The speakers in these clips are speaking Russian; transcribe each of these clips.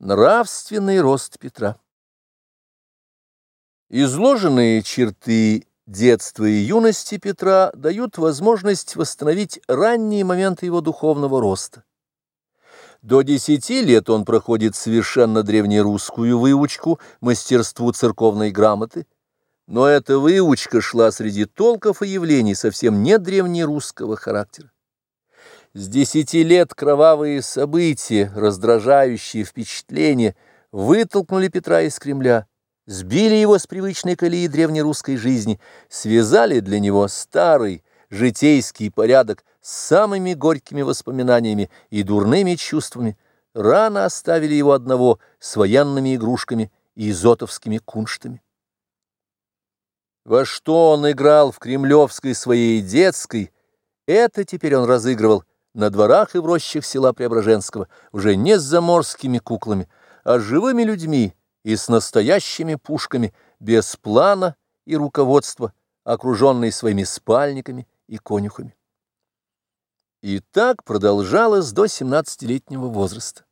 Нравственный рост Петра. Изложенные черты детства и юности Петра дают возможность восстановить ранние моменты его духовного роста. До десяти лет он проходит совершенно древнерусскую выучку мастерству церковной грамоты, но эта выучка шла среди толков и явлений совсем не древнерусского характера. С десяти лет кровавые события, раздражающие впечатления, вытолкнули Петра из Кремля, сбили его с привычной колеи древнерусской жизни, связали для него старый житейский порядок с самыми горькими воспоминаниями и дурными чувствами, рано оставили его одного с военными игрушками и изотовскими кунштами. Во что он играл в кремлевской своей детской, это теперь он разыгрывал на дворах и в рощах села Преображенского, уже не с заморскими куклами, а с живыми людьми и с настоящими пушками, без плана и руководства, окруженные своими спальниками и конюхами. И так продолжалось до 17-летнего возраста.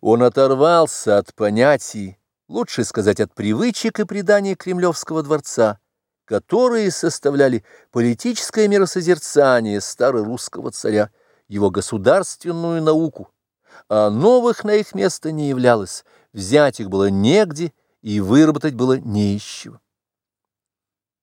Он оторвался от понятий, лучше сказать, от привычек и преданий Кремлевского дворца, которые составляли политическое миросозерцание старорусского царя, его государственную науку, а новых на их место не являлось, взять их было негде и выработать было не из чего.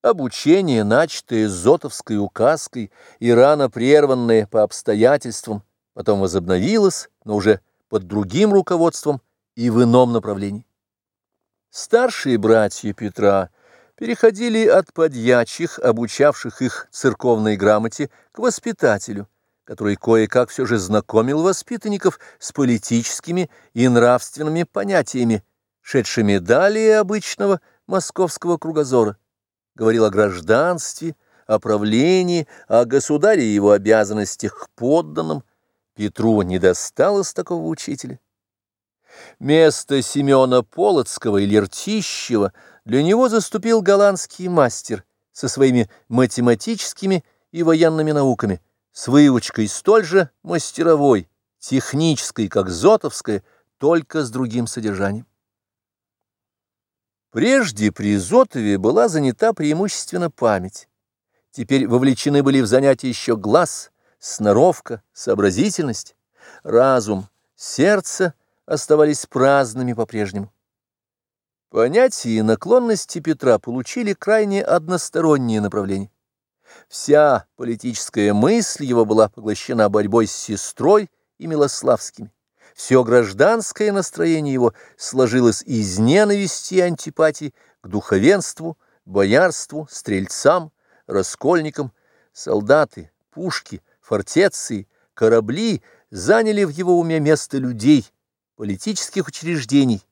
Обучение, начатое Зотовской указкой и рано прерванное по обстоятельствам, потом возобновилось, но уже под другим руководством и в ином направлении. Старшие братья Петра переходили от подьячих, обучавших их церковной грамоте, к воспитателю, который кое-как все же знакомил воспитанников с политическими и нравственными понятиями, шедшими далее обычного московского кругозора, говорил о гражданстве, о правлении, о государе и его обязанностях к подданным. Петру не досталось такого учителя. Место Семена Полоцкого или Ртищева для него заступил голландский мастер со своими математическими и военными науками – с выучкой столь же мастеровой, технической, как Зотовская, только с другим содержанием. Прежде при Зотове была занята преимущественно память. Теперь вовлечены были в занятия еще глаз, сноровка, сообразительность, разум, сердце оставались праздными по-прежнему. Понятия и наклонности Петра получили крайне одностороннее направление. Вся политическая мысль его была поглощена борьбой с сестрой и Милославскими. Все гражданское настроение его сложилось из ненависти и антипатии к духовенству, боярству, стрельцам, раскольникам. Солдаты, пушки, фортеции, корабли заняли в его уме место людей, политических учреждений,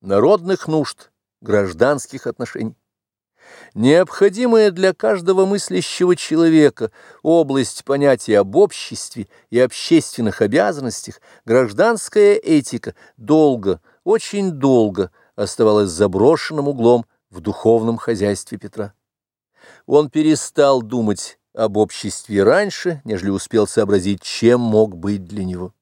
народных нужд, гражданских отношений. Необходимая для каждого мыслящего человека область понятия об обществе и общественных обязанностях, гражданская этика долго, очень долго оставалась заброшенным углом в духовном хозяйстве Петра. Он перестал думать об обществе раньше, нежели успел сообразить, чем мог быть для него.